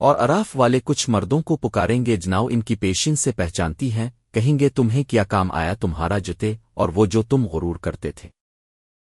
اور اراف والے کچھ مردوں کو پکاریں گے جناؤ ان کی پیشین سے پہچانتی ہیں، کہیں گے تمہیں کیا کام آیا تمہارا جتے اور وہ جو تم غرور کرتے تھے۔